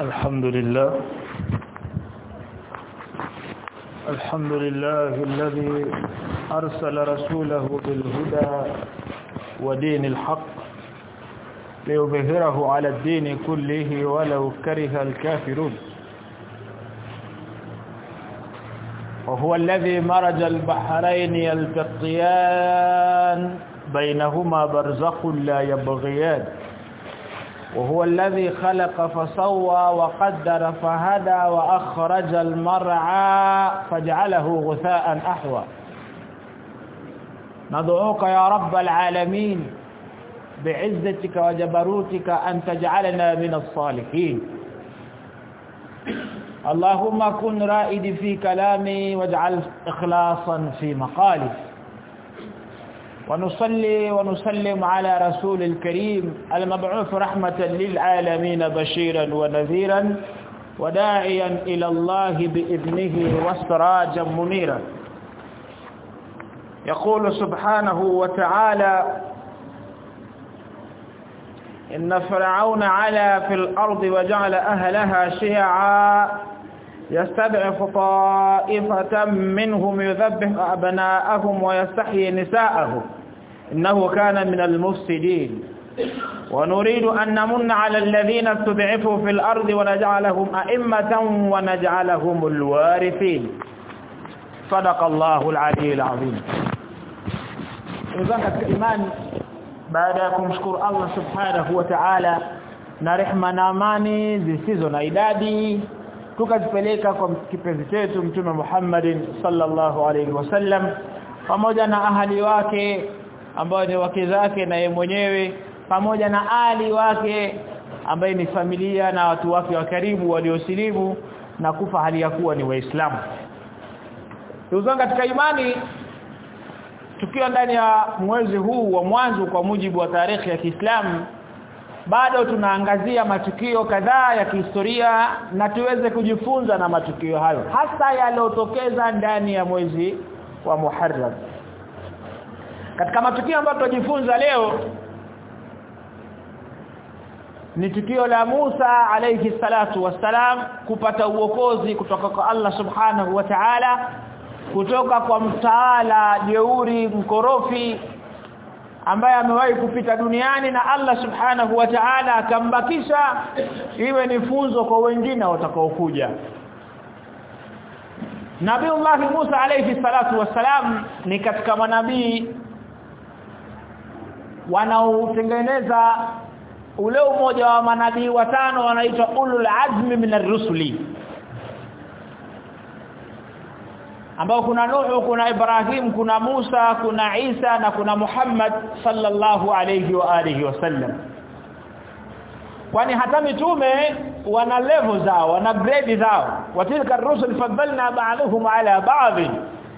الحمد لله. الحمد لله الذي أرسل رسوله بالهدى ودين الحق ليظهره على الدين كله ولو كره الكافرون. وهو الذي مرج البحرين يلتقيان بينهما برزخ لا يبغيان. وهو الذي خلق فسوى وقدر فهدى وأخرج المرعى فجعله غثاء أحوى. ندعوك يا رب العالمين بعزتك وجبروتك أن تجعلنا من الصالحين. اللهم كن رائد في كلامي واجعل إخلاصا في مقالي. ونصلي ونسلم على رسول الكريم المبعوث رحمة للعالمين بشيرا ونذيرا وداعيا إلى الله بإذنه وسراجا منيرا. يقول سبحانه وتعالى إن فرعون علا في الأرض وجعل أهلها شيعا يستضعف طائفة منهم يذبح أبناءهم ويستحيي نساءهم. إنه كان من المفسدين. ونريد أن نمن على الذين استضعفوا في الأرض ونجعلهم أئمة ونجعلهم الوارثين. صدق الله العلي العظيم. اذاك الإيمان بعد ان الله سبحانه وتعالى. na rehma na amani zisizo na idadi tukazipeleka kwa kipenzi chetu mtume Muhammad sallallahu alaihi wasallam pamoja na ambao ni wake zake na yeye mwenyewe pamoja na ali wake ambaye ni familia na watu wake wa karibu waliosilimu na kufa hali ya kuwa ni waislamu. Tuzanga katika imani tukiwa ndani ya mwezi huu wa mwanzo kwa mujibu wa tarehe ya Kiislamu bado tunaangazia matukio kadhaa ya kihistoria na tuweze kujifunza na matukio hayo hasa yaliyotokeza ndani ya mwezi wa Muharram katika matukio ambayo tutajifunza leo ni tukio la Musa alayhi salatu wassalam kupata uokozi kutoka kwa Allah subhanahu wa ta'ala kutoka kwa mtaala jeuri mkorofi ambaye amewahi kupita duniani na Allah subhanahu wa ta'ala akambakisha iwe ni funzo kwa wengine watakaokuja. Nabiiullah Musa alayhi salatu wassalam ni katika manabii wanaotengeneza ule umoja wa manabii watano wanaitwa ulul azmi minar rusuli ambao kuna Nuhu kuna Ibrahim kuna Musa kuna Isa na kuna Muhammad sallallahu alayhi wa alihi wasallam kwani hata mitume wana level zao wana grade zao. Watilka rusul faddalna ba'dhum ala ba'd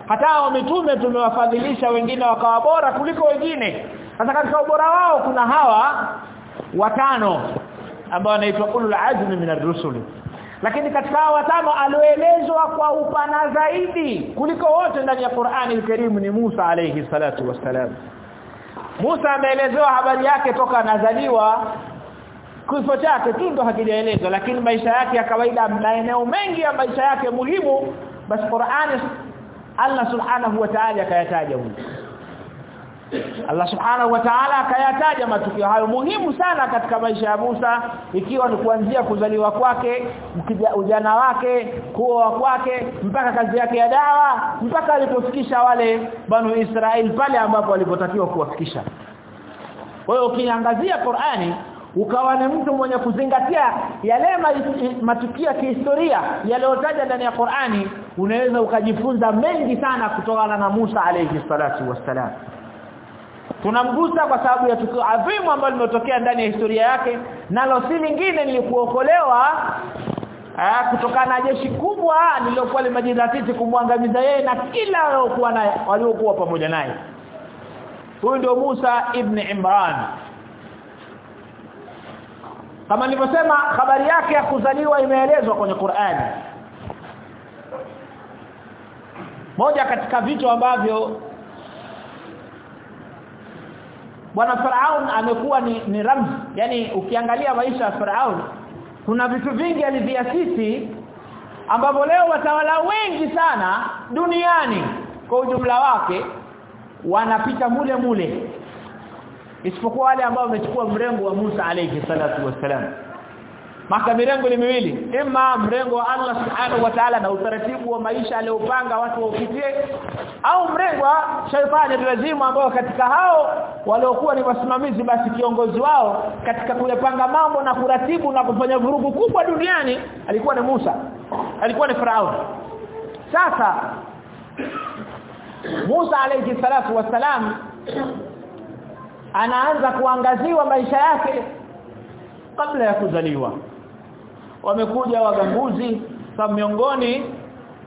hata mitume tumewafadhilisha wengine wakawa bora kuliko wengine sasa katika ubora wao kuna hawa watano ambao wanaitwa ulul azmi min ar-rusul. Lakini katika hawa watano alioelezwa kwa upana zaidi kuliko wote ndani ya Qur'ani al-Karim ni Musa alayhi salatu wassalam. Musa ameelezewa habari yake toka anazaliwa. Kifo chake tu ndo hakijaelezwa lakini maisha yake ya kawaida maeneo mengi ya maisha yake muhimu basi Qur'ani Allah subhanahu wa ta'ala akayataja huko Allah subhanahu wa ta'ala akayataja matukio hayo muhimu sana katika maisha ya Musa ikiwa ni kuanzia kuzaliwa kwake ujana wake kuoa kwake mpaka kazi yake ya dawa mpaka alipofikisha wale banu Israel pale ambapo walipotakiwa kuwafikisha. Kwa hiyo ukiangazia Qur'ani ukawa ni mtu mwenye kuzingatia yale matukio ya kihistoria yaliyotaja ndani ya Qur'ani unaweza ukajifunza mengi sana kutokana na Musa alayhi salatu wassalam tunamgusa kwa sababu ya tukio adhimu ambalo limetokea ndani ya historia yake nalo si lingine nilikuokolewa kutokana na jeshi kubwa lililokuwa limejidhatiti kumwangamiza yeye na kila waliokuwa naye waliokuwa pamoja naye. Huyu ndio Musa ibn Imran. Kama nilivyosema habari yake ya kuzaliwa imeelezwa kwenye Qur'ani. Moja katika vitu ambavyo bwana Faraun amekuwa ni, ni ramzi. Yani ukiangalia maisha ya Faraun kuna vitu vingi aliviasisi ambapo leo watawala wengi sana duniani kwa ujumla wake wanapita mule mule. Isipokuwa wale ambao wamechukua mrengo wa Musa alayhi salatu wassalam maka mirengo ni miwili. Ima mrengo wa Allah subhanahu wa ta'ala na utaratibu wa maisha aliyopanga watu waupitie au mrengo wa shaitani lazima ambao katika hao waliokuwa ni wasimamizi basi kiongozi wao katika kuyapanga mambo na kuratibu na kufanya vurugu kubwa duniani alikuwa ni Musa alikuwa ni Farao sasa Musa alayhi salatu wasalam anaanza kuangaziwa maisha yake kabla ya kuzaliwa wamekuja waganguzi kwa miongoni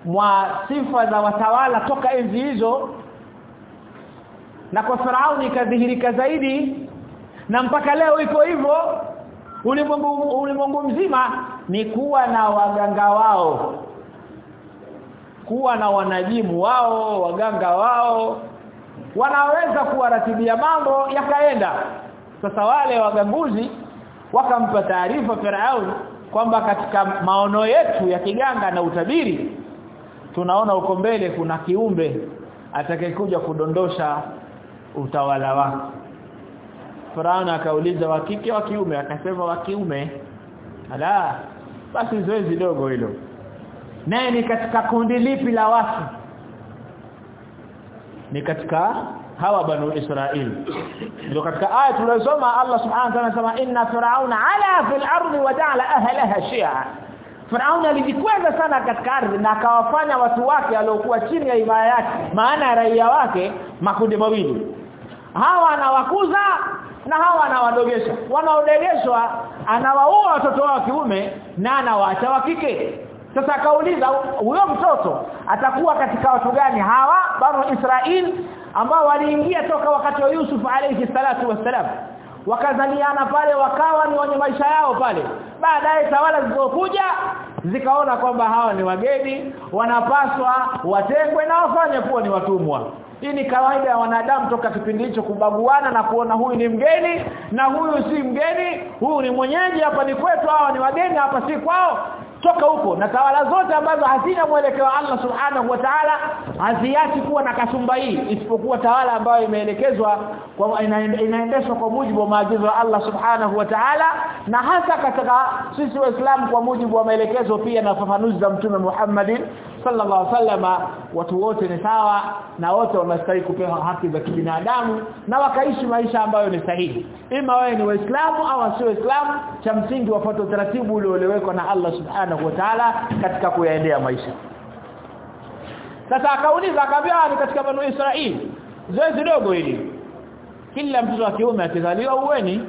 mwa sifa za watawala toka enzi hizo. Na kwa Farauni ikadhihirika zaidi na mpaka leo iko hivyo ulimwengu mzima ni kuwa na waganga wao kuwa na wanajimu wao waganga wao. Wanaweza kuwaratibia mambo yakaenda. Sasa wale waganguzi wakampa taarifa Firaun kwamba katika maono yetu ya kiganga na utabiri tunaona uko mbele kuna kiumbe atakayekuja kudondosha utawala wake. Farao akauliza wa kike wa kiume? Akasema wa kiume. Ala basi zoezi dogo hilo. Naye ni katika kundi lipi la watu? Ni katika hawa banu israil. Ndio katika aya tunasoma Allah subhanahu wa ta'ala anasema inna fir'auna ala fil ardi wa ja'ala ahlaha shi'a. Firauni alijikweza sana katika ardhi na akawafanya watu wake waliokuwa chini ya himaya yake maana raia wake makundi mawili. Hawa anawakuza na hawa anawadogesha wanaodegeshwa anawaua watoto wa kiume na anawaacha wa kike sasa akauliza huyo mtoto atakuwa katika watu gani hawa banu Israel ambao waliingia toka wakati wa Yusuf alayhi salatu wassalam? Wakazaliana pale wakawa ni wenye maisha yao pale. Baadaye tawala zilizokuja zikaona kwamba hawa ni wageni wanapaswa watengwe na wafanye kuwa ni watumwa. Hii ni kawaida ya wanadamu toka kipindi hicho kubaguana na kuona huyu ni mgeni na huyu si mgeni huyu ni mwenyeji hapa ni kwetu hawa ni wageni hapa si kwao toka huko na tawala zote ambazo hazina mwelekeo Allah subhanahu wa ta'ala haziachi kuwa na kasumba hii isipokuwa tawala ambayo imeelekezwa kwa inaendeshwa kwa mujibu wa maagizo ya Allah subhanahu wa ta'ala na hasa katika sisi waislamu kwa mujibu wa maelekezo pia na fafanuzi za mtume Muhammadin sallallahu alaihi wasallama watu wote ni sawa na wote wanastahili kupewa haki za kibinadamu na wakaishi maisha ambayo ni sahihi. Ima wewe ni waislamu au sio waislamu cha msingi wafuate utaratibu ulioelewekwa na Allah subhanahu wa ta'ala katika kuyaendea maisha. Sasa akauliza akaambia ni katika banu Israeli zoezi dogo hili. Kila mtoto wa kiume akizaliwa uweni.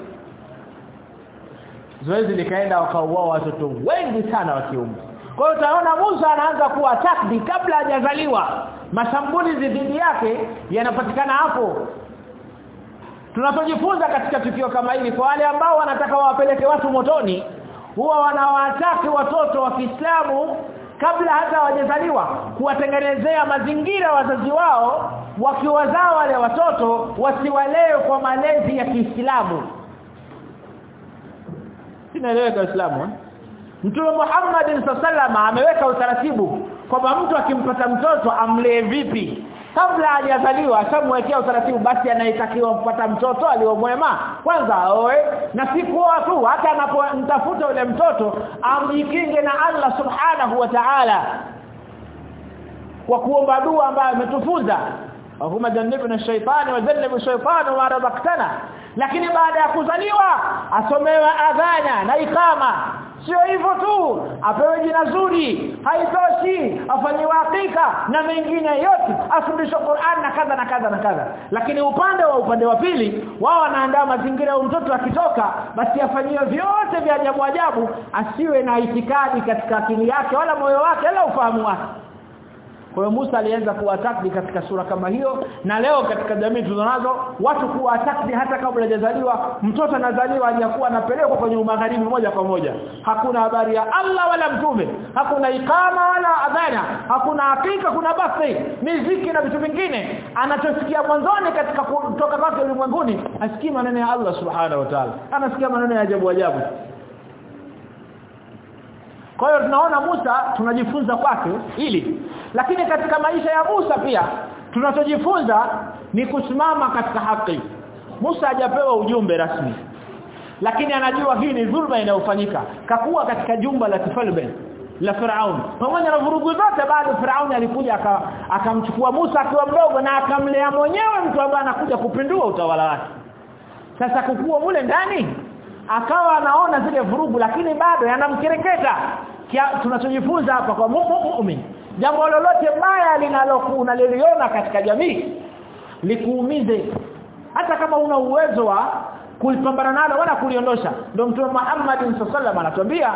Zoezi likaenda wakauao watoto wengi sana wa kiume kwa hiyo utaona Musa anaanza kuwa takdi kabla hajazaliwa. Mashambulizi dhidi yake yanapatikana hapo. Tunapojifunza katika tukio kama hili kwa wale ambao wanataka wawapeleke watu motoni huwa wanawataki watoto wa Kiislamu kabla hata hawajazaliwa kuwatengenezea mazingira wazazi wao wakiwazaa wale watoto wasiwalee kwa malezi ya Kiislamu. Sinaeleweka Kiislamu eh? Mtume Muhammad sallallahu ameweka utaratibu kwamba mtu akimpata mtoto amlee vipi. Kabla hajazaliwa ashamwekea utaratibu basi anayetakiwa kupata mtoto aliomwema kwanza aoe na si kuoa tu hata anapomtafuta yule mtoto amjikinge na Allah subhanahu wa ta'ala kwa kuomba dua ambayo ametufunza. Allahumma jannibna ash-shaytana wa jannibu ash-shaytana ma razaqtana. Lakini baada ya kuzaliwa asomewa adhana na ikama sio hivyo tu. Apewe jina zuri. Haitoshi. Afanyiwe hakika na mengine yote. Afundishwe Qur'an na kadha na kadha na kadha. Lakini upande wa upande wa pili wao wanaandaa mazingira ya mtoto akitoka basi afanyiwe vyote vya ajabu ajabu asiwe na itikadi katika akili yake wala moyo wake wala ufahamu wake kwa hiyo Musa alianza kuwatakdi katika sura kama hiyo na leo katika jamii tulizonazo watu kuwatakdi hata kabla hajazaliwa. Mtoto anazaliwa hajakuwa anapelekwa kwenye magharibi moja kwa moja. Hakuna habari ya Allah wala mtume hakuna ikama wala adhana hakuna hakika kuna basi miziki na vitu vingine. Anachosikia mwanzoni katika kutoka kwake ulimwenguni asikii maneno ya Allah subhanahu wa ta'ala anasikia maneno ya ajabu ajabu. Kwa hiyo tunaona Musa tunajifunza kwake ili lakini katika maisha ya Musa pia tunachojifunza ni kusimama katika haki. Musa hajapewa ujumbe rasmi. Lakini anajua hii ni dhulma inayofanyika. Kakuwa katika jumba la kifalme la Firaun pamoja na vurugu zote bado Firaun alikuja akamchukua aka Musa akiwa mdogo na akamlea mwenyewe mtu ambaye anakuja kupindua utawala wake. Sasa kukuwa mule ndani akawa anaona zile vurugu lakini bado yanamkereketa. Tunachojifunza hapa kwa muumini jambo lolote baya linalokuwa liliona katika jamii likuumize. Hata kama una uwezo wa kulipambana nalo wala kuliondosha. Ndio mtume Muhammad sallallahu alaihi anatuambia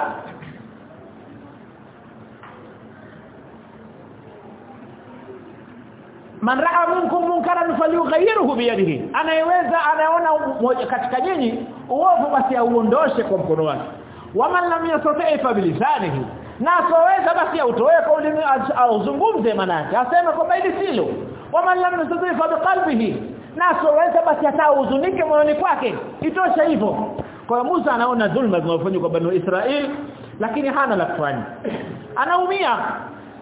man raa minkum munkaran falyughayyirhu biyadihi. Anayeweza anaona moja katika nyinyi uovu basi auondoshe kwa mkono wake. Waman lam yastati fa bilisanihi na asoweza basi autoe kwa ulimi auzungumze manake aseme kwamba hili silo. Waman lam yastati fa biqalbihi na asoweza basi atauzunike moyoni kwake. Itosha hivyo. Kwa Musa anaona dhulma zinazofanywa kwa banu Israel lakini hana la kufanya. Anaumia.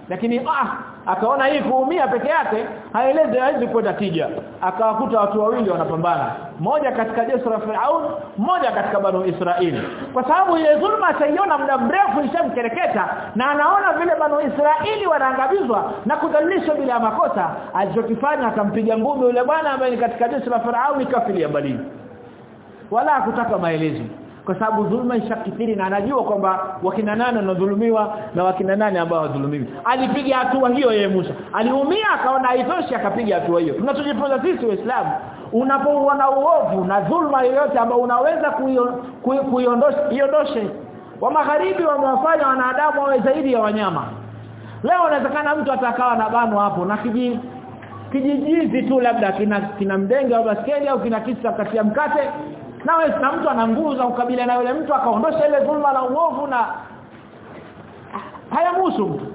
Lakini ah akaona hii kuumia peke yake haelezi haizi kwenda tija. Akawakuta watu wawili wanapambana. Moja katika jeshi la Firaun mmoja katika banu Israeli kwa sababu ile dhulma ataiona muda mrefu ishamkereketa na anaona vile banu Israeli wanaangabizwa na kudhalilishwa bila makosa alichokifanya akampiga ngumi yule bwana ambaye ni katika jeshi la Firaun ya balini wala hakutaka maelezo kwa sababu dhulma ishakithiri na anajua kwamba wakina nani wanadhulumiwa na wakina nani ambao wadhulumiwi alipiga hatua hiyo yeye Musa. Aliumia akaona haitoshi akapiga hatua hiyo. Tunachojifunza sisi waislamu unapoona uovu na dhulma yoyote ambayo unaweza kuiondosha iondoshe. Wa magharibi wamewafanya wanadamu wawe zaidi ya wanyama. Leo inawezekana mtu atakawa na bano hapo na kiji kijijizi tu labda kina kina mdenge au baskeli au kina kisa kati ya mkate nawe na mtu ana nguvu za ukabila na yule mtu akaondosha ile dhulma la uovu na hayamuhusu mtu.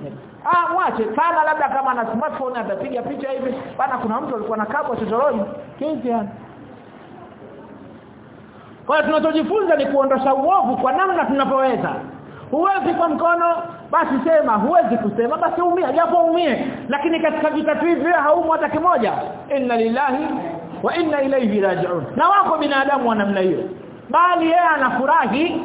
Ah mwache sana labda kama ana smartphone atapiga picha hivi. Bana kuna mtu alikuwa na kabwa chochoroni. Kesi kwa hiyo tunachojifunza ni kuondosha uovu kwa namna tunapoweza huwezi kwa mkono basi sema. Huwezi kusema basi umia japo umie lakini katika vitatu hivi haumo hata kimoja. Inna lillahi wa inna ilayhi raji'un. Na wako binadamu wa namna hiyo. Bali yeye anafurahi.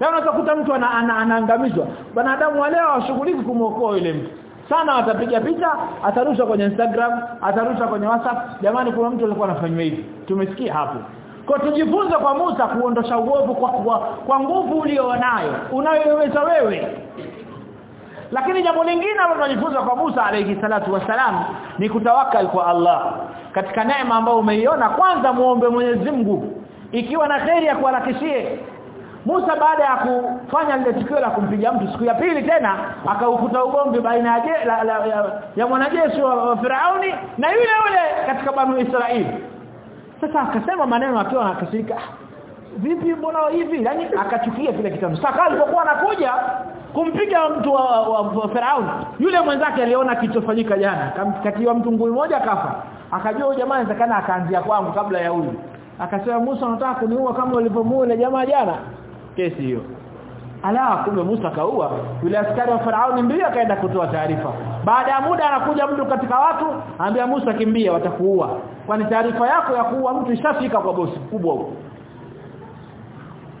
Leo unaweza mtu anaangamizwa. Binadamu wale washughuliki kumuokoa yule mtu. Sana atapiga picha atarusha kwenye Instagram atarusha kwenye WhatsApp. Jamani kuna mtu alikuwa anafanywa hivi. Tumesikia hapo. Kwa tujifunze kwa Musa kuondosha uovu kwa, kwa, kwa nguvu ulionayo unayoweza wewe. Lakini jambo lingine ambalo tunajifunza kwa Musa alayhi salatu wasalam ni kutawakal kwa Allah katika neema ambayo umeiona. Kwanza muombe Mwenyezi Mungu ikiwa na kheri ya kuharakishie. Musa baada ya kufanya lile tukio la kumpiga mtu siku ya pili tena akaukuta ugomvi baina ya, la, la, ya, ya mwanajeshi wa, wa Firauni na yule yule katika banu Israeli sasa akasema maneno akiwa anakasirika vipi mbona hivi? Yani akachukia kile kitabu. Sasa alipokuwa anakuja kumpiga mtu wa, wa, wa Firauni yule mwenzake aliona kilichofanyika jana. Katiwa mtu ngui moja kafa akajua jamaa inawezekana akaanzia kwangu kabla ya huyu. Akasema Musa unataka kuniua kama ulivyomuua yule jamaa jana? Kesi hiyo. Ala kumbe Musa kaua yule askari wa Firauni mbio akaenda kutoa taarifa. Baada ya muda anakuja mtu katika watu anambia Musa kimbia watakuua. Kwani taarifa yako ya kuua mtu ishafika kwa bosi kubwa huko.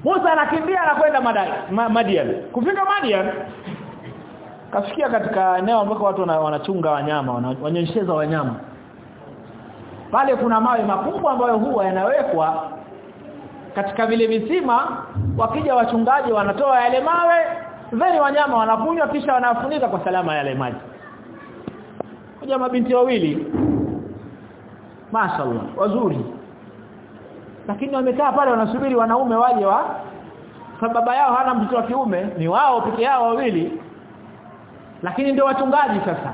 Musa anakimbia anakwenda ma, Madian. Kufika Madian kafikia katika eneo ambako watu wanachunga wanyama wananyesheza wanyama pale kuna mawe makubwa ambayo huwa yanawekwa katika vile visima wakija wachungaji wanatoa yale mawe then wanyama wanakunywa kisha wanafunika kwa salama yale maji. Kuja mabinti wawili mashaallah wazuri. Lakini wamekaa pale wanasubiri wanaume waje wa baba yao hana mtoto wa kiume ni wao peke yao wawili. Lakini ndio wachungaji sasa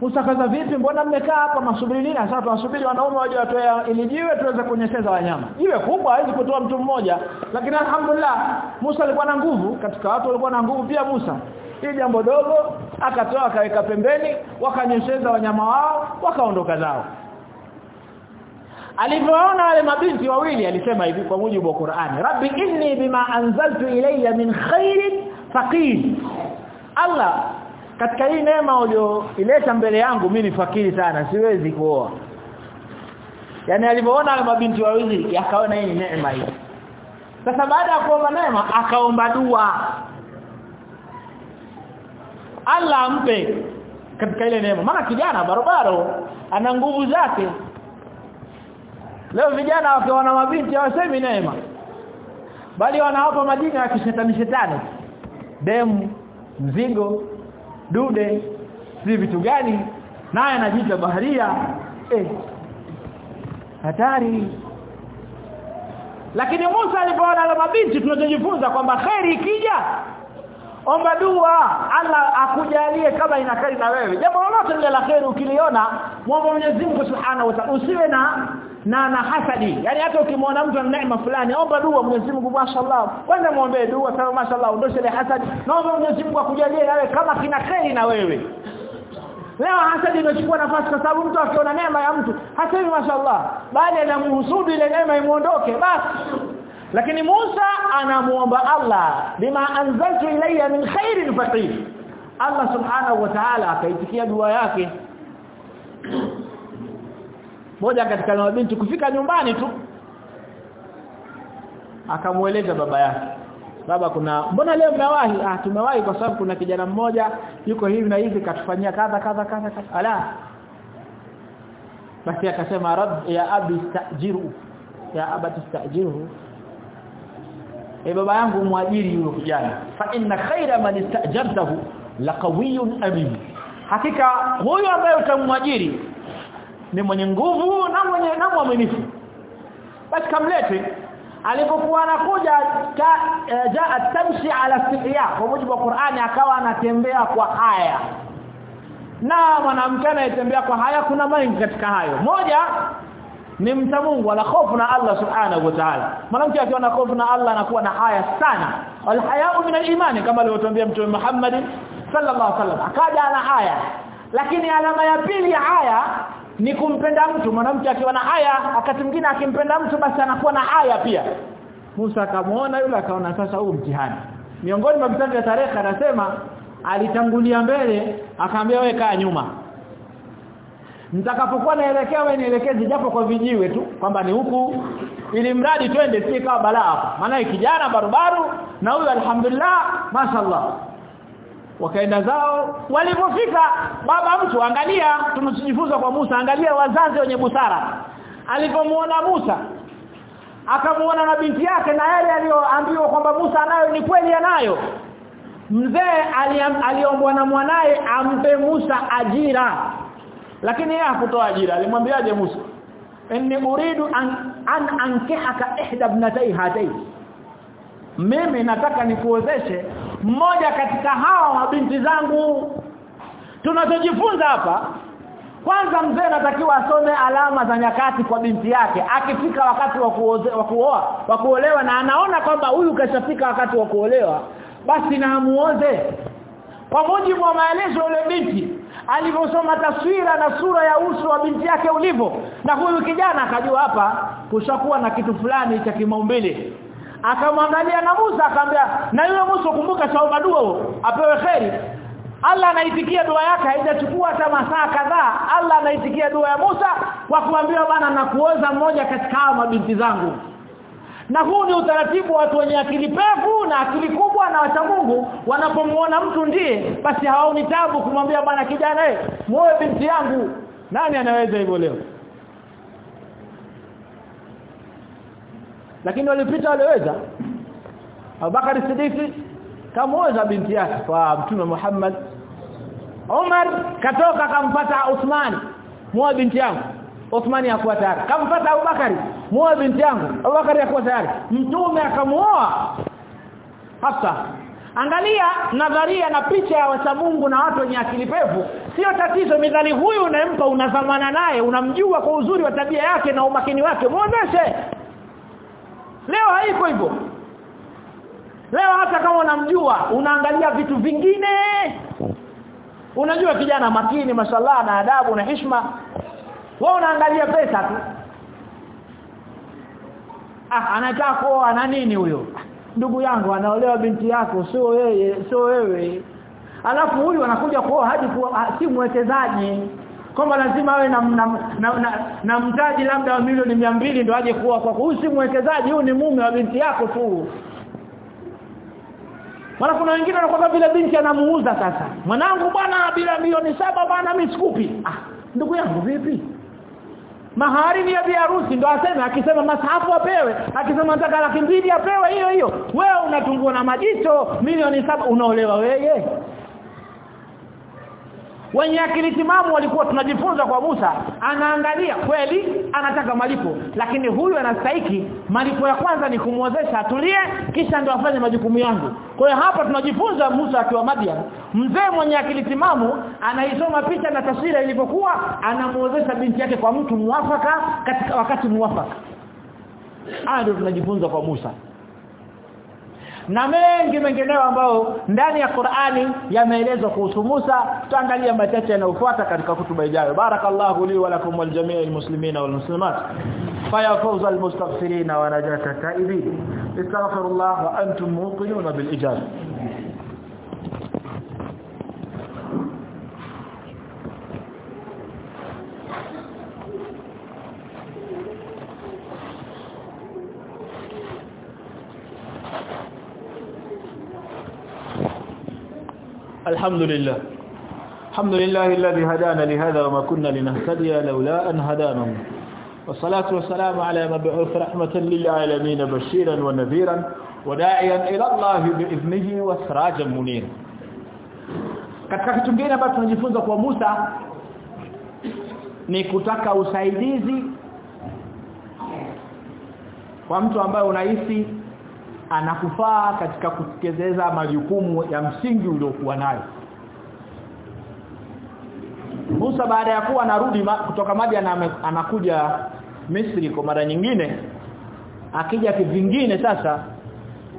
Musa kaza vipi? Mbona mmekaa hapa masubiri nini? Sasa tunasubiri wanaume waje watoe ili jiwe tuweze kunyesheza wanyama. Jiwe kubwa haizi kutoa mtu mmoja. Lakini alhamdulillah Musa alikuwa na nguvu. Katika watu walikuwa na nguvu pia Musa. Hii jambo dogo akatoa akaweka pembeni wakanyesheza wanyama wao wakaondoka zao. Alivyoona wale mabinti wawili alisema hivi kwa mujibu wa Qur'ani Rabbi inni bima anzaltu ilayya min khairin faqir. Allah katika hii neema ulioileta mbele yangu mimi ni fakiri sana siwezi kuoa. Yani alipoona wale mabinti wawili yakaona hii ni neema hii. Sasa baada ya kuomba neema akaomba dua. Allah ampe katika ile neema. Maana kijana barabara ana nguvu zake. Leo vijana wakiona mabinti hawasemi neema. Bali wanawapa majina ya kishetani shetani. Demu mzigo dude si vitu gani? Naye anajiita baharia. Eh hatari. Lakini Musa alipoona la mabinti tunachojifunza kwamba khairi ikija omba dua Allah akujalie kama ina kheri na wewe. Jambo lolote lile la khairi ukiliona muombe Mwenyezi Mungu Subhanahu wa Ta'ala usiwe na na ana hasadi. Yani hata ukimwona mtu ana neema fulani omba dua Mwenyezi Mungu mashaallah kwanza muombe dua sana mashaallah ondoshe ile hasadi. Naomba Mwenyezi Mungu akujalie nawe kama kina kheri na wewe. Leo hasadi imechukua nafasi kwa sababu mtu akiona neema ya mtu hasemi mashaallah bali anamhusudu ile neema imuondoke basi. Lakini Musa anamuomba Allah bima anzaltu ilayya min khairin faqir. Allah subhanahu wa ta'ala akaitikia dua yake moja katika mabinti kufika nyumbani tu. Akamueleza baba yake. Baba kuna mbona leo mmewahi ah tumewahi kwa sababu kuna kijana mmoja yuko hivi na hivi katufanyia kadha kadha kadha ala. Basi akasema rab ya abi stajiru. Ya abati stajiru e baba yangu mwajiri yule kijana. Fa inna khaira man istajartahu laqawiyyun amin hakika huyo ambaye utamwajiri ni mwenye nguvu na mwenye na mwaminifu. Basi kamlete. Alipokuwa anakuja jaa tamshi ala istihya. Kwa mujibu wa Qur'ani akawa anatembea kwa haya. Na mwanamke anayetembea kwa haya kuna mengi katika hayo. Moja ni mta Mungu ana hofu na Allah subhanahu wa ta'ala. Mwanamke akiwa na hofu na Allah anakuwa na haya sana. Alhayau min al-iman kama alivyotuambia mtume Muhammad sallallahu alaihi wasallam. Akaja ana haya. Lakini alama ya pili ya haya ni kumpenda mtu mwanamke akiwa na haya wakati mwingine akimpenda mtu basi anakuwa na haya pia. Musa akamwona yule akaona sasa huu mtihani. Miongoni mwa vitabu vya tarehe anasema alitangulia mbele akaambia wewe kaa nyuma. Nitakapokuwa naelekea wewe nielekeze japo kwa vijiwe tu kwamba ni huku ili mradi twende si kawa balaa maana kijana barubaru na huyu alhamdulillah mashallah wakaenda zao. Walipofika baba mtu angalia tunachojifunza kwa Musa angalia wazazi wenye busara. Alipomuona Musa akamuona na binti yake na yale aliyoambiwa kwamba Musa anayo ni kweli anayo. Mzee aliombwa na mwanaye ampe Musa ajira. Lakini yeye hakutoa ajira. Alimwambiaje Musa? Inni uridu an, an ankihaka ihda ibnatay hatayn mimi nataka nikuozeshe mmoja katika hawa mabinti zangu. Tunachojifunza hapa kwanza mzee anatakiwa asome alama za nyakati kwa binti yake. Akifika wakati wa kuoa wa kuolewa na anaona kwamba huyu kashafika wakati wa kuolewa basi na amuoze kwa mujibu wa maelezo yule binti alivyosoma taswira na sura ya uso wa binti yake ulivo na huyu kijana akajua hapa kushakuwa na kitu fulani cha kimaumbile akamwangalia na Musa akamwambia na yule Musa kumbuka shauma duo apewe kheri. Allah anaitikia dua yake haijachukua hata masaa kadhaa. Allah anaitikia dua ya Musa kwa kumwambia bana na kuoza mmoja katika hao mabinti zangu. Na huu ni utaratibu wa watu wenye akili pevu na akili kubwa na wacha Mungu. Wanapomuona mtu ndiye basi hawaoni tabu kumwambia bana kijana eh muoe binti yangu. Nani anaweza hivyo leo lakini walipita waliweza. Abubakar Siddiq kamweza binti yake kwa Mtume Muhammad. Umar katoka kampata Uthman mwa binti yangu. Uthman hakuwa tayari. Kampata Abubakari mwa binti yangu. Abubakari hakuwa tayari. Mtume akamuoa. Hasa angalia nadharia na picha ya wacha Mungu na watu wenye akili pevu. Sio tatizo midhali huyu unampa unazamana naye unamjua kwa uzuri wa tabia yake na umakini wake. Muoneshe leo haiko hivyo. Leo hata kama unamjua unaangalia vitu vingine. Unajua kijana makini mashallah na adabu na heshima. Wewe unaangalia pesa tu. Ah anataka kuoa na nini huyo? Ndugu yangu anaolewa binti yako sio yeye sio wewe. Alafu huyu anakuja kuoa hadi kuwa si mwekezaji kwamba lazima awe na na, na, na, na mtaji labda wa milioni mbili ndio aje kuoa kwako huyu si mwekezaji huyu ni mume wa binti yako tu Mara kuna wengine wanakuwa vile binti anamuuza sasa. Mwanangu bwana bila milioni saba bwana mimi sikupi. Ah, ndugu yangu vipi? Mahari ni ya biharusi ndo aseme akisema masahafu apewe, akisema nataka laki mbili apewe hiyo hiyo. Wewe unatungua na majito milioni saba unaolewa wewe. Wenye akili timamu walikuwa tunajifunza kwa Musa, anaangalia kweli anataka malipo, lakini huyu anastahili malipo ya kwanza ni kumwezesha atulie kisha ndio afanye majukumu yangu. Kwa hiyo hapa tunajifunza Musa akiwa Madian, mzee mwenye akili timamu anaisoma picha na taswira ilivyokuwa, anamwezesha binti yake kwa mtu muafaka katika wakati muafaka. Haya ndio tunajifunza kwa Musa na mengi mengineo ambao ndani ya Qur'ani yameelezwa kuhusu Musa tutaangalia machache yanayofuata katika kutuba ijayo barakallahu li wa lakum wal jami'il muslimina wal muslimat faya fawza al mustaghfirin wa najata taibin astaghfirullah wa antum muqinun bil الحمد لله الحمد لله الذي هدانا لهذا وما كنا لنهتدي لولا أن هدانا والصلاة والسلام على مبعوث رحمة للعالمين بشيرا ونذيرا وداعيا إلى الله بإذنه وسراجا منيرا katika kitu kingine ambacho tunajifunza kwa Musa ni kutaka usaidizi kwa mtu ambaye unahisi anakufaa katika kutekeleza majukumu ya msingi uliokuwa nayo. Musa baada ya kuwa anarudi ma, kutoka Madian anakuja Misri kwa mara nyingine akija kivingine sasa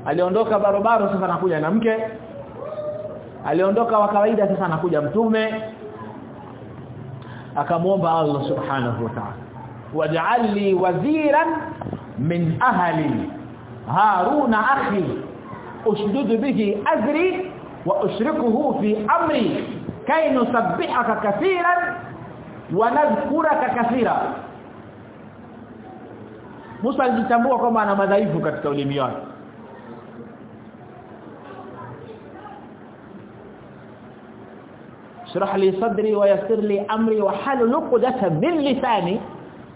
aliondoka barobaro sasa anakuja na mke aliondoka wa kawaida sasa anakuja mtume akamwomba Allah subhanahu wa ta'ala waj'al li waziran min ahli هارون أخي أشدد به اذري وأشركه في أمري. كي نسبحك كثيرا ونذكرك كثيرا. موسى يتambua كما أنا مضعيف katika ulimi wake اشرح لي صدري ويسر لي أمري وحل لقدة من لساني.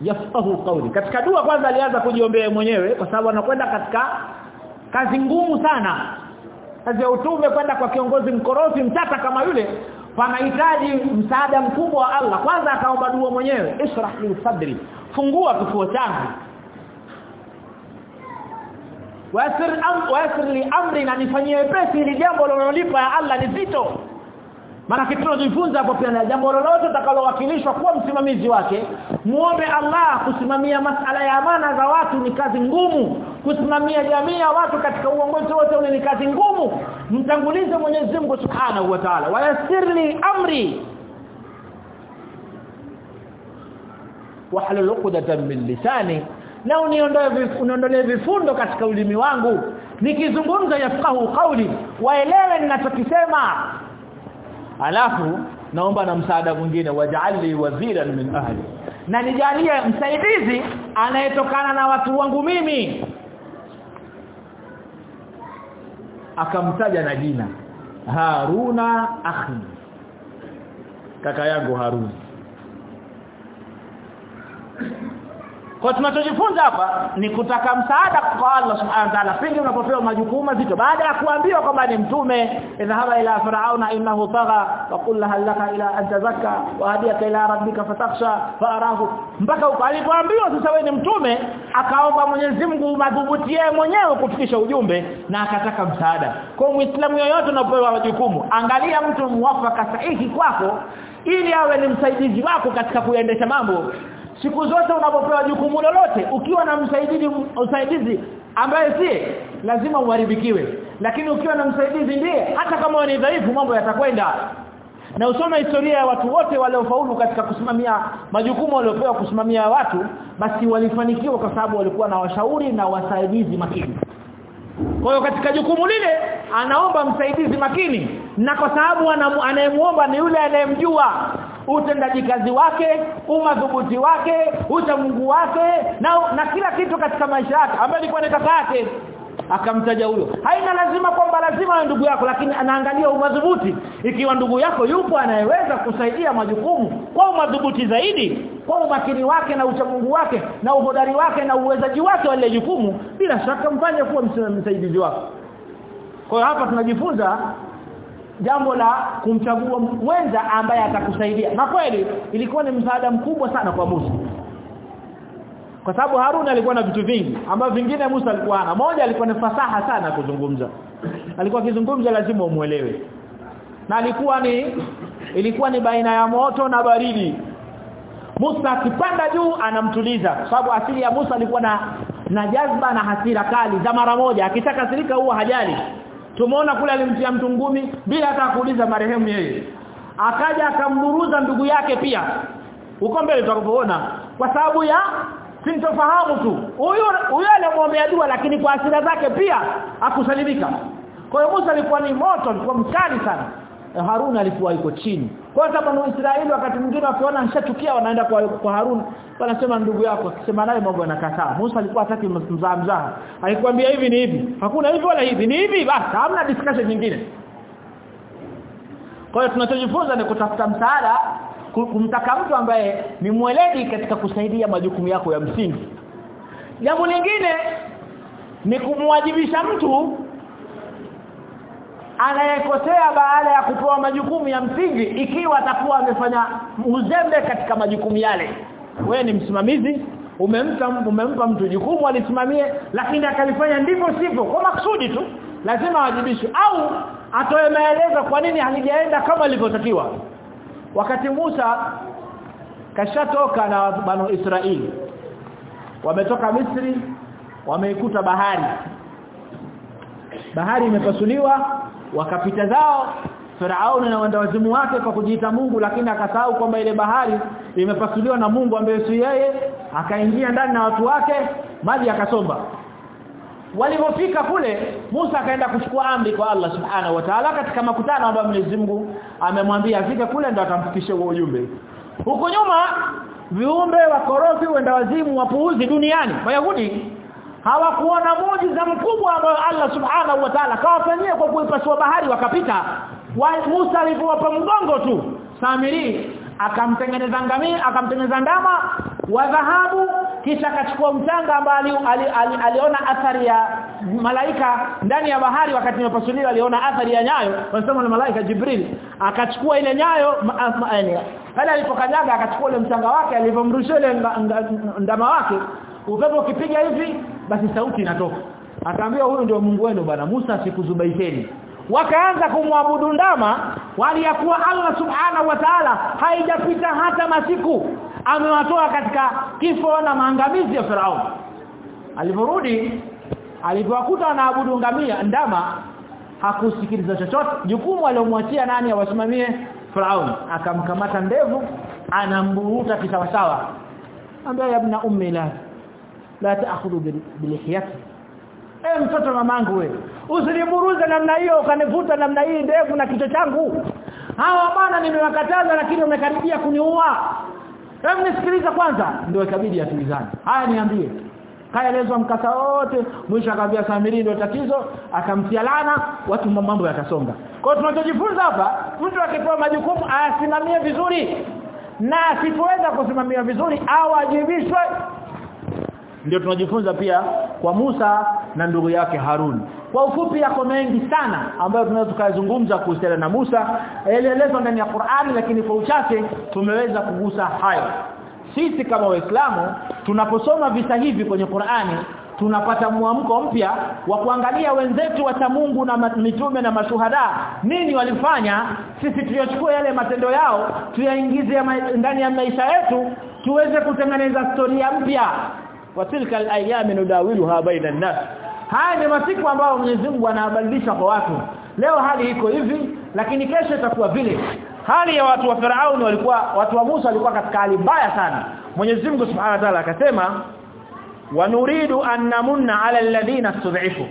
Yafqahu qawli. Katika dua kwanza alianza kujiombea mwenyewe kwa sababu anakwenda katika kazi ngumu sana. Kazi ya utume kwenda kwa kiongozi mkorofi mtata kama yule panahitaji msaada mkubwa wa Allah. Kwanza akaomba dua mwenyewe israh li sadri fungua kifua changu. Wasir am wasir li amri na nifanyie pesi ili jambo lilolipa ya Allah ni zito maana kitu tunajifunza hapo pia na jambo lolote utakalowakilishwa kuwa msimamizi wake muombe Allah kusimamia masala ya amana za watu ni kazi ngumu. Kusimamia jamii ya watu katika uongozi wote ule ni kazi ngumu. Mtangulize Mwenyezi Mungu Subhanahu wa Ta'ala. Wayasirli amri. Wahlul 'uqdatan min lisani. Na uniondoe uniondolee vifundo katika ulimi wangu. Nikizungumza yafahu kauli waelewe ninachokisema alafu naomba na msaada mwingine waj'alni waziran min ahli. Na nijalie msaidizi anayetokana na watu wangu mimi. Akamtaja na jina Haruna akhi kaka yangu Harun Kwa tunachojifunza hapa ni kutaka msaada kwa Allah Subhanahu wa Ta'ala. Pindi unapopewa majukumu mazito baada ya kuambiwa kwamba ni mtume idhhaba ila farauna innahu tagha wa qul hal laka ila an tazakka wa hadiyaka ila rabbika fatakhsha farahu mpaka alipoambiwa sasa wewe ni mtume akaomba Mwenyezi Mungu madhubuti yeye mwenyewe kufikisha ujumbe na akataka msaada. Kwa muislamu yoyote unapopewa majukumu angalia mtu muwafaka sahihi kwako ili awe ni msaidizi wako katika kuendesha mambo siku zote unapopewa jukumu lolote ukiwa na msaidizi usaidizi ambaye si lazima uharibikiwe. Lakini ukiwa na msaidizi ndiye hata kama ni dhaifu mambo yatakwenda. Na usome historia ya watu wote waliofaulu katika kusimamia majukumu waliopewa kusimamia watu basi walifanikiwa kwa sababu walikuwa na washauri na wasaidizi makini. Kwa hiyo katika jukumu lile anaomba msaidizi makini. Na kwa sababu anayemuomba ni yule anayemjua utendaji kazi wake umadhubuti wake uchamungu wake na, na kila kitu katika maisha yake ambaye alikuwa ni kaka yake akamtaja huyo. Haina lazima kwamba lazima ndugu yako lakini anaangalia umadhubuti. Ikiwa ndugu yako yupo anayeweza kusaidia majukumu kwa umadhubuti zaidi kwa umakini wake na uchamungu wake na uhodari wake na uwezaji wake wa jukumu bila shaka mfanye kuwa msaidizi wako. Kwa hapa tunajifunza jambo la kumchagua mwenza ambaye atakusaidia. Na kweli ilikuwa ni msaada mkubwa sana kwa Musa. Kwa sababu Harun alikuwa na vitu vingi ambavyo vingine Musa alikuwa ana moja alikuwa ni fasaha sana kuzungumza. Alikuwa akizungumza lazima umuelewe na alikuwa ni ilikuwa ni baina ya moto na baridi. Musa akipanda juu anamtuliza. Kwa sababu asili ya Musa alikuwa na na jazba na hasira kali za mara moja. Akishakasirika huwa hajali tumeona kule alimtia mtu ngumi bila hata kuuliza marehemu yeye. Akaja akamburuza ndugu yake pia. Uko mbele tutakapoona kwa sababu ya sintofahamu tu. Huyo huyo alimwombea dua lakini kwa asira zake pia akusalimika kwa hiyo Musa alikuwa ni moto alikuwa mkali sana Haruna alikuwa yuko chini. Kwa sababu Israeli wakati mwingine wakiona nishachukia wanaenda kwa, kwa Harun. Wanasema ndugu yako akisema naye mambo yanakataa. Musa alikuwa hataki mzaa mzaa alikwambia hivi ni hivi. Hakuna hivi wala hivi. Ni hivi basi. Hamna discussion nyingine. Kwa hiyo tunachojifunza ni kutafuta msaada kumtaka mtu ambaye ni mweledi katika kusaidia majukumu yako ya msingi. Jambo lingine ni kumwajibisha mtu anayekosea baada ya kupewa majukumu ya msingi ikiwa atakuwa amefanya uzembe katika majukumu yale. Wewe ni msimamizi umempa umempa mtu jukumu alisimamie lakini akalifanya ndivyo sivyo kwa maksudi tu. Lazima wajibishwe au atoe maelezo kwa nini halijaenda kama ilivyotakiwa wakati Musa kashatoka na banu Israeli wametoka Misri wameikuta bahari. Bahari imepasuliwa wakapita zao Firauni na wandawazimu wake kwa kujiita Mungu lakini akasahau kwamba ile bahari imepasuliwa na Mungu ambaye si yeye. Akaingia ndani na watu wake maji akasomba walipofika kule Musa akaenda kuchukua amri kwa Allah subhanahu wa ta'ala katika makutano ambayo Mwenyezi Mungu amemwambia afike kule ndo atamfikishia huo ujumbe. Huko nyuma viumbe wakorofi wenda wazimu wapuuzi duniani Wayahudi hawakuona muujiza mkubwa ambao Allah subhanahu wa ta'ala kawafanyia kwa kuipasua bahari wakapita. Wa Musa alipowapa mgongo tu Samiri akamtengeneza ngamia akamtengeneza ndama wa dhahabu kisha akachukua mchanga ambao ali, ali, ali, aliona athari ya malaika ndani ya bahari wakati imepasuliwa aliona athari ya nyayo. Wanasema ni malaika Jibril akachukua ile nyayo pale alipokanyaga akachukua ile mchanga wake alivyomrushia ile ndama wake. Upepo ukipiga hivi basi sauti inatoka. Akaambia huyu ndio Mungu wenu bwana Musa sikuzubaiteni wakaanza kumwabudu ndama waliyakuwa Allah subhanahu wa ta'ala haijapita hata masiku. Amewatoa katika kifo na maangamizi ya Farao aliporudi alipowakuta wanaabudu ngamia ndama hakusikiliza chochote. Jukumu aliyomwachia nani awasimamie? Farao akamkamata ndevu anamburuta kisawasawa. Ambaye ibn ummi la la taakhudhu bilihiyati eh mtoto mamangu wewe usiniburuze namna hiyo ukanivuta namna hii ndevu na kichwa changu. Hawa bana nimewakataza lakini umekaribia kuniua. Hebu nisikilize kwanza. Ndio ikabidi atulizane haya niambie. Kaelezwa mkasa wote mwisho akamwambia Samiri ndio tatizo akamtia lana watu mambo yakasonga kwa hiyo tunachojifunza hapa mtu akipewa majukumu asimamie vizuri. Na asipoweza kusimamia vizuri awajibishwe ndio tunajifunza pia kwa Musa na ndugu yake Harun. Kwa ufupi yako mengi sana ambayo tunaweza tukazungumza kuhusiana na Musa yalielezwa ndani ya Qur'ani lakini kwa uchache tumeweza kugusa hayo. Sisi kama waislamu tunaposoma visa hivi kwenye Qur'ani tunapata mwamko mpya wa kuangalia wenzetu wa Mungu na mitume na mashuhada nini walifanya. Sisi tuyachukue yale matendo yao tuyaingize ya ndani ya maisha yetu tuweze kutengeneza historia mpya watilka alayami nudawiluha baina an-nas. Haya ni masiku ambayo Mwenyezi Mungu anabadilisha kwa watu. Leo hali iko hivi lakini kesho itakuwa vile. Hali ya watu wa Firauni walikuwa watu wa Musa walikuwa katika hali mbaya sana. Mwenyezi Mungu Subhanahu wa Ta'ala akasema wanuridu an namunna ala alladhina stud'ifu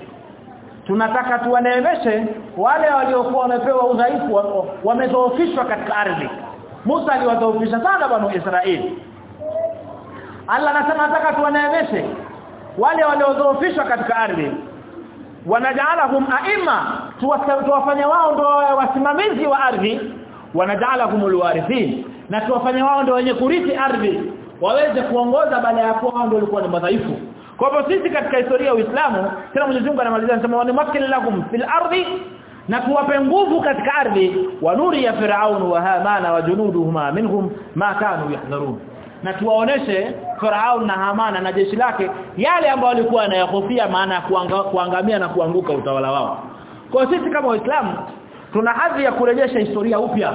tunataka tuwaneemeshe wale waliokuwa wamepewa udhaifu wamedhoofishwa katika ardhi. Musa aliwadhoofisha sana banu Israeli Allah anasema nataka tuwaneemeshe wale waliodhoofishwa katika ardhi. Wanajalahum aima tuwafanye wao ndio wasimamizi wa ardhi. Wanajalahum alwarithin na tuwafanye wao ndio wenye kurithi ardhi waweze kuongoza baada ya kuwa wao ndio walikuwa ni madhaifu. Kwa hivyo sisi katika historia ya Uislamu tena Mwenyezi Mungu anamalizia anasema wa makkil lakum fil ardi na kuwape nguvu katika ardhi. Wa nuri ya Firaun wa Hamana wa junuduhuma minhum ma kanu yahdharun na tuwaoneshe Firaun na Hamana na jeshi lake yale ambayo walikuwa wanayahofia maana ya kuanga, kuangamia na kuanguka utawala wao. Kwa sisi kama waislamu tuna hadhi ya kurejesha historia upya.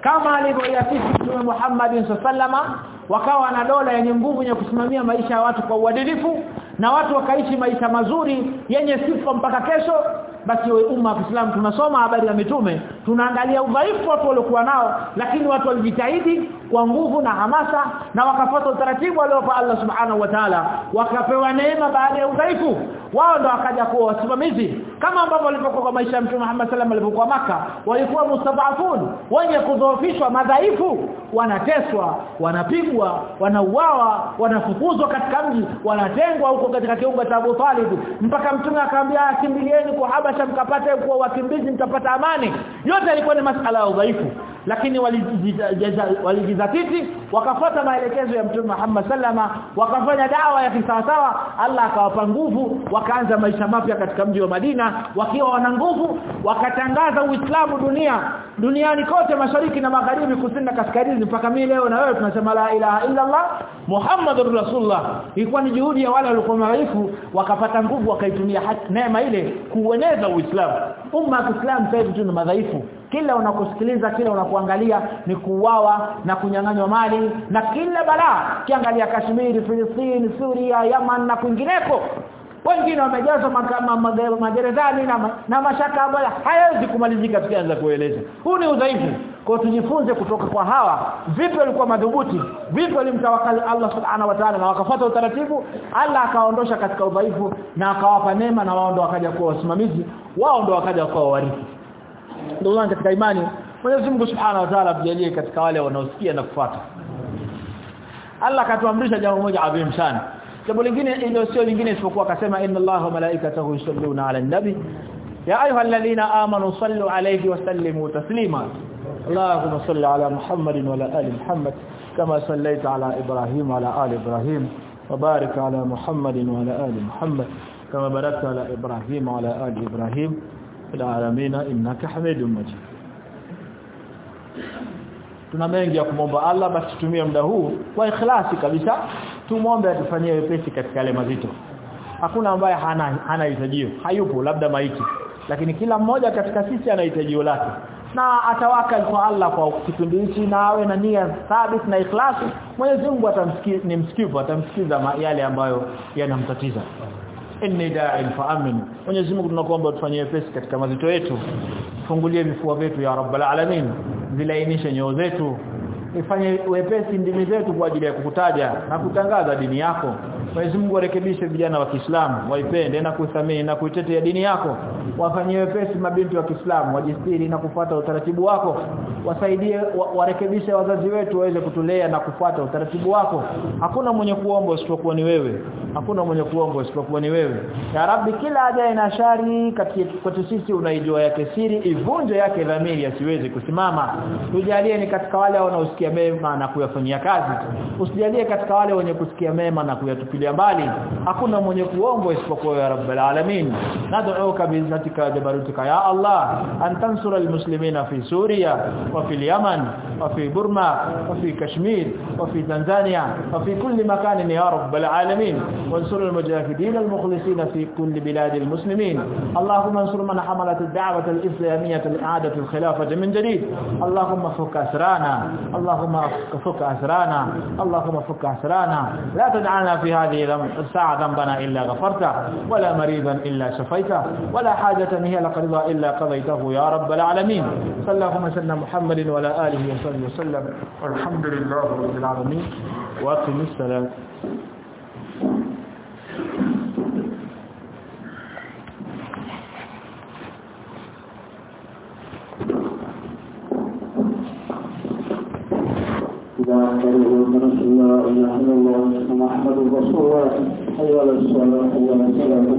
Kama alivyoiasisi Mtume Muhammad sallama wakawa na dola yenye nguvu ya kusimamia maisha ya watu kwa uadilifu na watu wakaishi maisha mazuri yenye sifa mpaka kesho basi umma wa Kiislamu tunasoma habari ya mitume. Tunaangalia udhaifu watu waliokuwa nao lakini watu walijitahidi kwa nguvu na hamasa na wakafuata utaratibu aliopa Allah subhanahu wa ta'ala wakapewa neema baada ya udhaifu. Wao ndo wakaja kuwa wasimamizi kama ambavyo walipokuwa kwa maisha ya Mtume Muhammad sallam alipokuwa maka walikuwa mustadhafun wenye kudhoofishwa madhaifu wanateswa wanapigwa wanauawa wanafukuzwa katika mji wanatengwa huko katika kiunga cha Abu Talib. Mpaka mtume akamwambia kimbilieni kwa Habasha mkapate kuwa wakimbizi mtapata amani. Yote yalikuwa ni masala ya udhaifu lakini walijizatiti wakafuata maelekezo ya mtume Muhammad sallama wakafanya dawa ya kisawasawa Allah akawapa nguvu wakaanza maisha mapya katika mji wa Madina wakiwa wana nguvu wakatangaza Uislamu dunia duniani kote mashariki na magharibi kusini na kaskazini mpaka mimi leo na wewe tunasema la ilaha illa Allah Muhammadur Rasulullah. Ilikuwa ni juhudi ya wale walikuwa maarifu wakapata nguvu wakaitumia neema ile kueneza Uislamu. Umma wa Kiislamu sasa hivi tuna madhaifu kila unakusikiliza kila unakuangalia ni kuuawa na kunyang'anywa mali na kila balaa kiangalia Kashmiri Filistini Suria Yaman na kwingineko. Wengine wamejazwa magerezani na, na mashaka ambayo hayawezi kumalizika tukianza kueleza. Huu ni udhaifu. Kwa tujifunze kutoka kwa hawa. Vipi walikuwa madhubuti? Vipi walimtawakali Allah subhanahu wa ta'ala na wakafuata utaratibu? Allah akaondosha katika udhaifu na akawapa neema na wao ndo wakaja kuwa wasimamizi wao ndo wakaja kuwa warithi ndio zangu katika imani Mwenyezi Mungu Subhanahu wa Ta'ala tujalie katika wale wanaosikia na kufuata Allah katuamrisha jambo moja adhim sana jambo lingine ile sio lingine isipokuwa akasema inna Allaha wa malaikatahu yusalluna 'alan nabi ya ayyuhalladhina amanu sallu 'alayhi wa sallimu taslima اللهم صل على محمد وعلى ال محمد كما صليت على ابراهيم وعلى ال ابراهيم وبارك على محمد وعلى ال محمد كما باركت على ابراهيم وعلى ال ابراهيم rabbil alamin innaka hamidum majid tuna mengi ya kumomba Allah basi tumie muda huu kwa ikhlasi kabisa tumombe atufanyie wepesi katika yale mazito. Hakuna ambaye hana anahitajio hayupo labda maiti. Lakini kila mmoja katika sisi anahitajio lake. Na atawakal kwa Allah kwa kipindi hichi na awe na nia thabit na ikhlasi. Mwenyezi Mungu atamsikia ni msikivu atamsikiza yale ambayo yanamtatiza inni da'in fa'amin Mwenyezi Mungu tunakuomba tufanyie wepesi katika mazito yetu. Fungulie vifua vyetu ya rabbal alamin. Zilainishe nyoo zetu. Ifanye wepesi ndimi zetu kwa ajili ya kukutaja na kutangaza dini yako Mwenyezi Mungu arekebishe vijana wa Kiislamu waipende na kusamehe na kuitetea dini yako. Wafanyie wepesi mabinti wa Kiislamu wajistiri na kufuata utaratibu wako. Wasaidie wa, warekebishe wazazi wetu waweze kutulea na kufuata utaratibu wako. Hakuna mwenye kuomba usipokuwa ni wewe. Hakuna mwenye kuomba usipokuwa ni wewe. Ya rabbi kila ajaye na shari kwetu sisi unaijua yake siri ivunje yake dhamiri asiweze kusimama. Tujalie ni katika wale wanaosikia mema na kuyafanyia kazi. Usijalie katika wale wenye kusikia mema na kuyatupilia mbali hakuna mwenye kuomba isipokuwa ya rabbal alamin nad'uka biizzatika jabarutika ya allah an tansura almuslimina fi suria wa fi yaman wa fi burma wa fi kashmir wa fi tanzania wa fi kulli makan ya rabbal alamin وانصر المجاهدين المخلصين في كل بلاد المسلمين اللهم انصر من حملت الدعوة الإسلامية لإعادة الخلافة من جديد اللهم فك أسرانا اللهم فك أسرانا اللهم فك أسرانا لا تجعلنا في هذه الساعة ذنبنا إلا غفرته ولا مريضا إلا شفيته ولا حاجة هي رضا إلا قضيته يا رب العالمين. صلى اللهم سيدنا محمد وعلى آله وصحبه وسلم. والحمد لله رب العالمين. وأقم السلام فنسأل لا إله إلا الله محمد رسول الله حي على الصلاة حي على الصلاة